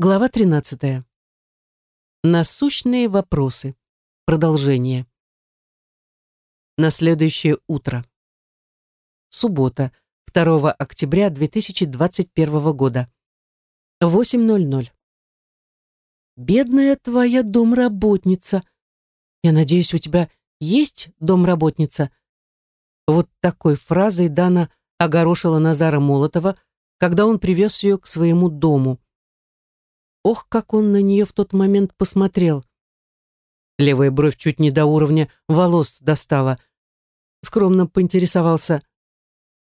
Глава 13. Насущные вопросы. Продолжение. На следующее утро. Суббота, 2 октября 2021 года. 8.00. Бедная твоя домработница. Я надеюсь, у тебя есть домработница? Вот такой фразой Дана огорошила Назара Молотова, когда он привез ее к своему дому. Ох, как он на нее в тот момент посмотрел. Левая бровь чуть не до уровня волос достала. Скромно поинтересовался,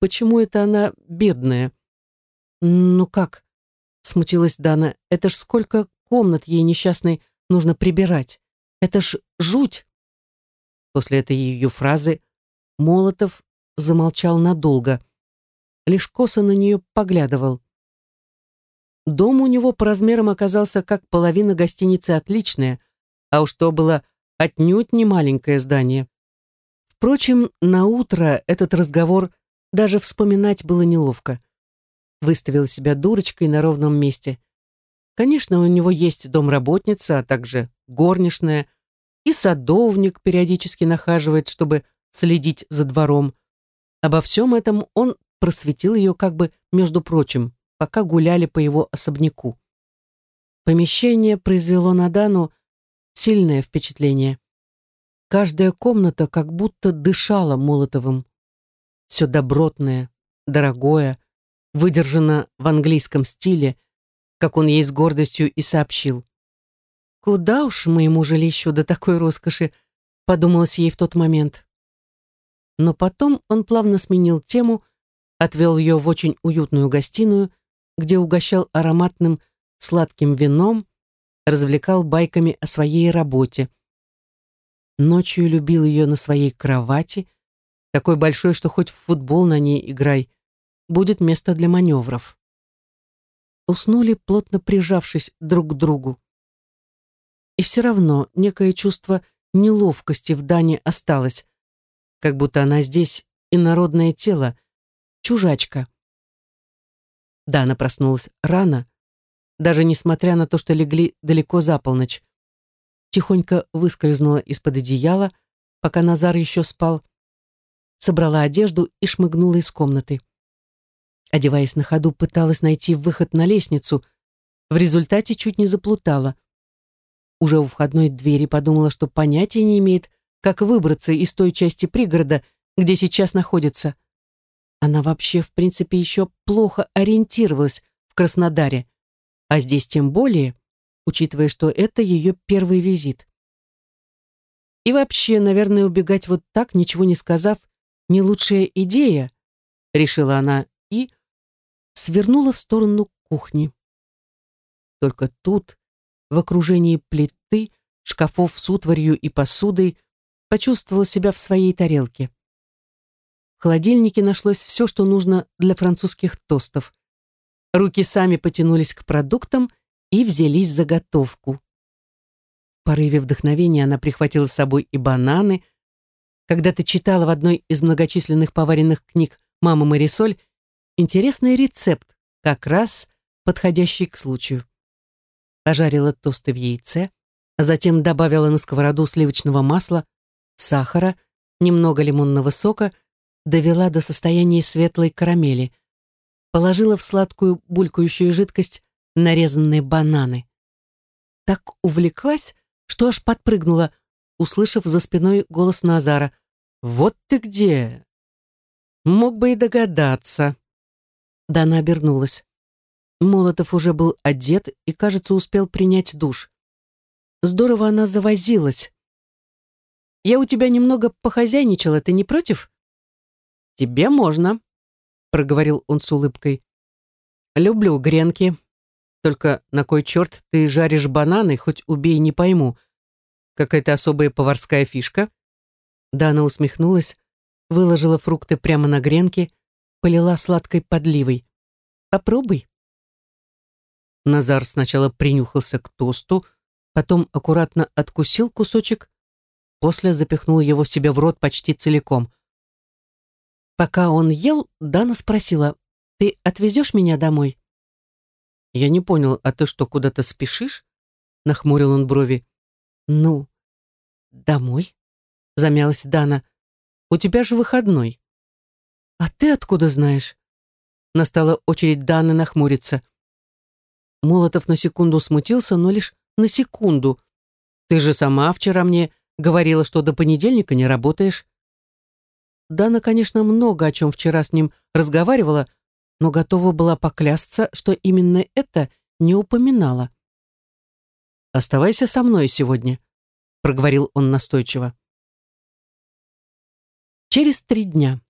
почему это она бедная? Ну как? Смутилась Дана. Это ж сколько комнат ей несчастной нужно прибирать. Это ж жуть. После этой ее фразы Молотов замолчал надолго. Лишь косо на нее поглядывал. Дом у него по размерам оказался как половина гостиницы отличная, а уж то было отнюдь не маленькое здание. Впрочем, на утро этот разговор даже вспоминать было неловко. Выставила себя дурочкой на ровном месте. Конечно, у него есть домработница, а также горничная, и садовник периодически нахаживает, чтобы следить за двором. Обо всем этом он просветил ее как бы между прочим пока гуляли по его особняку. Помещение произвело на Дану сильное впечатление. Каждая комната как будто дышала Молотовым. Все добротное, дорогое, выдержано в английском стиле, как он ей с гордостью и сообщил. «Куда уж моему жилищу до такой роскоши?» подумалось ей в тот момент. Но потом он плавно сменил тему, отвел ее в очень уютную гостиную, где угощал ароматным сладким вином, развлекал байками о своей работе. Ночью любил ее на своей кровати, такой большой, что хоть в футбол на ней играй, будет место для маневров. Уснули, плотно прижавшись друг к другу. И все равно некое чувство неловкости в Дане осталось, как будто она здесь инородное тело, чужачка. Да, она проснулась рано, даже несмотря на то, что легли далеко за полночь. Тихонько выскользнула из-под одеяла, пока Назар еще спал, собрала одежду и шмыгнула из комнаты. Одеваясь на ходу, пыталась найти выход на лестницу, в результате чуть не заплутала. Уже у входной двери подумала, что понятия не имеет, как выбраться из той части пригорода, где сейчас находится. Она вообще, в принципе, еще плохо ориентировалась в Краснодаре, а здесь тем более, учитывая, что это ее первый визит. И вообще, наверное, убегать вот так, ничего не сказав, не лучшая идея, решила она и свернула в сторону кухни. Только тут, в окружении плиты, шкафов с утварью и посудой, почувствовала себя в своей тарелке. Холодильнике нашлось все, что нужно для французских тостов. Руки сами потянулись к продуктам и взялись за готовку. В порыве вдохновения она прихватила с собой и бананы. Когда-то читала в одной из многочисленных поваренных книг «Мама Марисоль» интересный рецепт, как раз подходящий к случаю. Пожарила тосты в яйце, а затем добавила на сковороду сливочного масла, сахара, немного лимонного сока – довела до состояния светлой карамели. Положила в сладкую булькающую жидкость нарезанные бананы. Так увлеклась, что аж подпрыгнула, услышав за спиной голос Назара. «Вот ты где!» Мог бы и догадаться. Дана обернулась. Молотов уже был одет и, кажется, успел принять душ. Здорово она завозилась. «Я у тебя немного похозяйничала, ты не против?» «Тебе можно», — проговорил он с улыбкой. «Люблю гренки. Только на кой черт ты жаришь бананы, хоть убей, не пойму. Какая-то особая поварская фишка?» Дана усмехнулась, выложила фрукты прямо на гренки, полила сладкой подливой. «Попробуй». Назар сначала принюхался к тосту, потом аккуратно откусил кусочек, после запихнул его себе в рот почти целиком. Пока он ел, Дана спросила, «Ты отвезешь меня домой?» Я не понял, а ты что, куда-то спешишь? Нахмурил он брови. Ну, домой, замялась Дана. У тебя же выходной. А ты откуда знаешь? Настала очередь Даны нахмуриться. Молотов на секунду смутился, но лишь на секунду. Ты же сама вчера мне говорила, что до понедельника не работаешь. Дана, конечно, много о чем вчера с ним разговаривала, но готова была поклясться, что именно это не упоминала. «Оставайся со мной сегодня», — проговорил он настойчиво. Через три дня.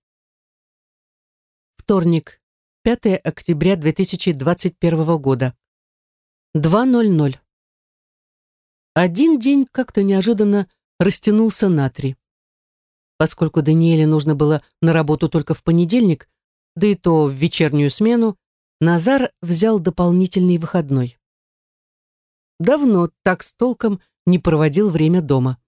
Вторник, 5 октября 2021 года. 2.00. Один день как-то неожиданно растянулся на три. Поскольку Даниэле нужно было на работу только в понедельник, да и то в вечернюю смену, Назар взял дополнительный выходной. Давно так с толком не проводил время дома.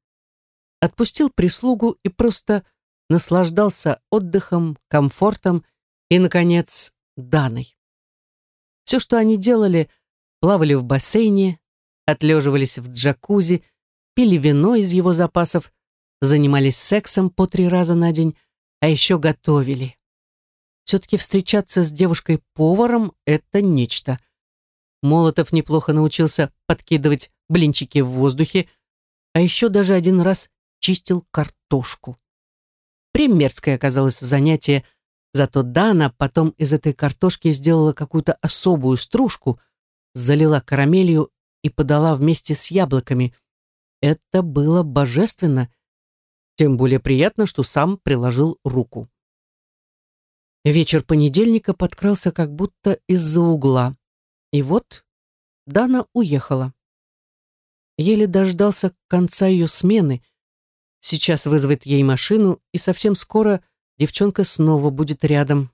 Отпустил прислугу и просто наслаждался отдыхом, комфортом и, наконец, Даной. Все, что они делали, плавали в бассейне, отлеживались в джакузи, пили вино из его запасов, занимались сексом по три раза на день, а еще готовили. Все-таки встречаться с девушкой-поваром — это нечто. Молотов неплохо научился подкидывать блинчики в воздухе, а еще даже один раз чистил картошку. Примерское оказалось занятие, зато Дана потом из этой картошки сделала какую-то особую стружку, залила карамелью и подала вместе с яблоками. Это было божественно тем более приятно, что сам приложил руку. Вечер понедельника подкрался как будто из-за угла. И вот Дана уехала. Еле дождался конца ее смены. Сейчас вызовет ей машину, и совсем скоро девчонка снова будет рядом.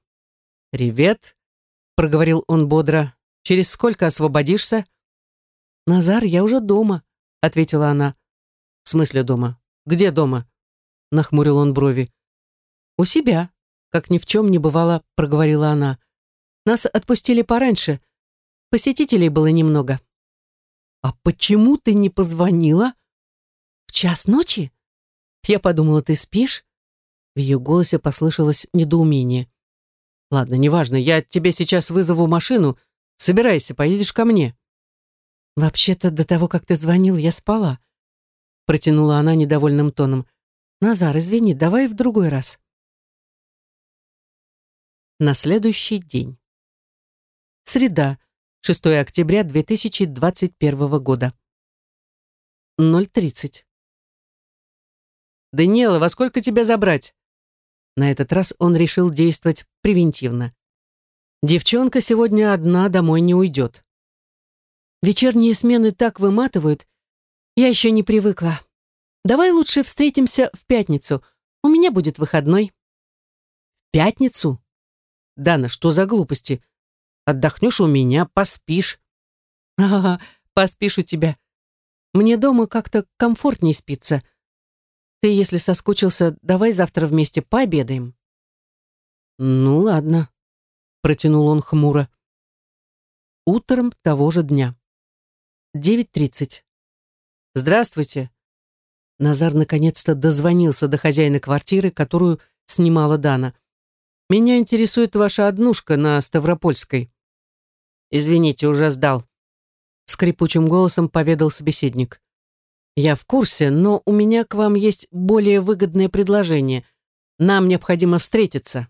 «Привет», — проговорил он бодро. «Через сколько освободишься?» «Назар, я уже дома», — ответила она. «В смысле дома? Где дома?» Нахмурил он брови. «У себя», как ни в чем не бывало, проговорила она. «Нас отпустили пораньше. Посетителей было немного». «А почему ты не позвонила?» «В час ночи?» «Я подумала, ты спишь?» В ее голосе послышалось недоумение. «Ладно, неважно, я тебе сейчас вызову машину. Собирайся, поедешь ко мне». «Вообще-то до того, как ты звонил, я спала», протянула она недовольным тоном. Назар, извини, давай в другой раз. На следующий день. Среда, 6 октября 2021 года. 0.30. «Даниэла, во сколько тебя забрать?» На этот раз он решил действовать превентивно. Девчонка сегодня одна домой не уйдет. Вечерние смены так выматывают, я еще не привыкла. Давай лучше встретимся в пятницу. У меня будет выходной. Пятницу? Дана, что за глупости? Отдохнешь у меня, поспишь. Ага, поспишь у тебя. Мне дома как-то комфортнее спится. Ты, если соскучился, давай завтра вместе пообедаем. Ну, ладно, протянул он хмуро. Утром того же дня. 9.30. Здравствуйте. Назар наконец-то дозвонился до хозяина квартиры, которую снимала Дана. «Меня интересует ваша однушка на Ставропольской». «Извините, уже сдал», — скрипучим голосом поведал собеседник. «Я в курсе, но у меня к вам есть более выгодное предложение. Нам необходимо встретиться».